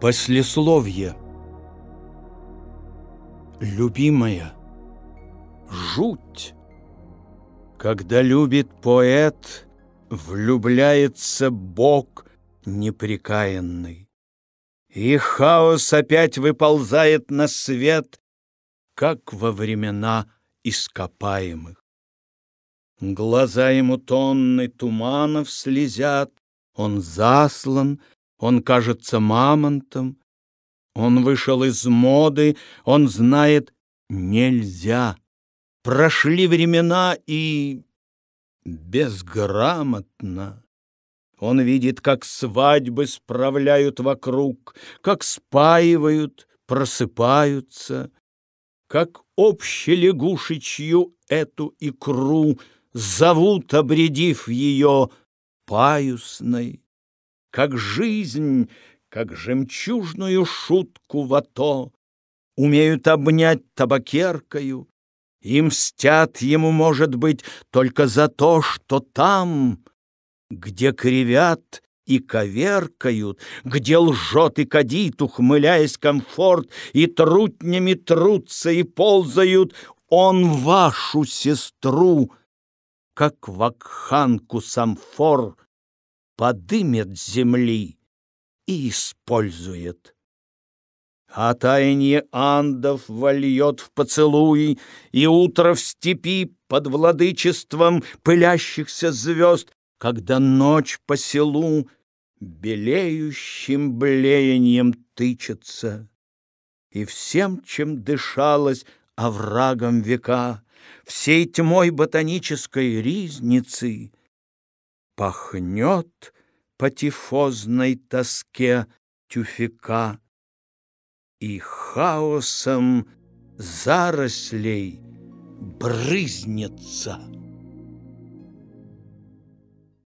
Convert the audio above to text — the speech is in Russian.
Послесловие Любимая, жуть, Когда любит поэт, Влюбляется Бог непрекаянный. И хаос опять выползает на свет, Как во времена ископаемых. Глаза ему тонны туманов слезят, Он заслан он кажется мамонтом, он вышел из моды, он знает нельзя. Прошли времена и безграмотно. Он видит, как свадьбы справляют вокруг, как спаивают, просыпаются, как общелягушечью эту икру зовут, обредив ее паюсной как жизнь, как жемчужную шутку в ато, Умеют обнять табакеркою, И мстят ему, может быть, только за то, что там, Где кривят и коверкают, Где лжет и кадит, ухмыляясь комфорт, И трутнями трутся и ползают, Он вашу сестру, как вакханку самфор, подымет земли и использует. А таяние андов вольет в поцелуй, И утро в степи под владычеством пылящихся звезд, Когда ночь по селу белеющим блеянием тычется. И всем, чем дышалось оврагом века, Всей тьмой ботанической ризницы Пахнет по тифозной тоске тюфика И хаосом зарослей брызнется.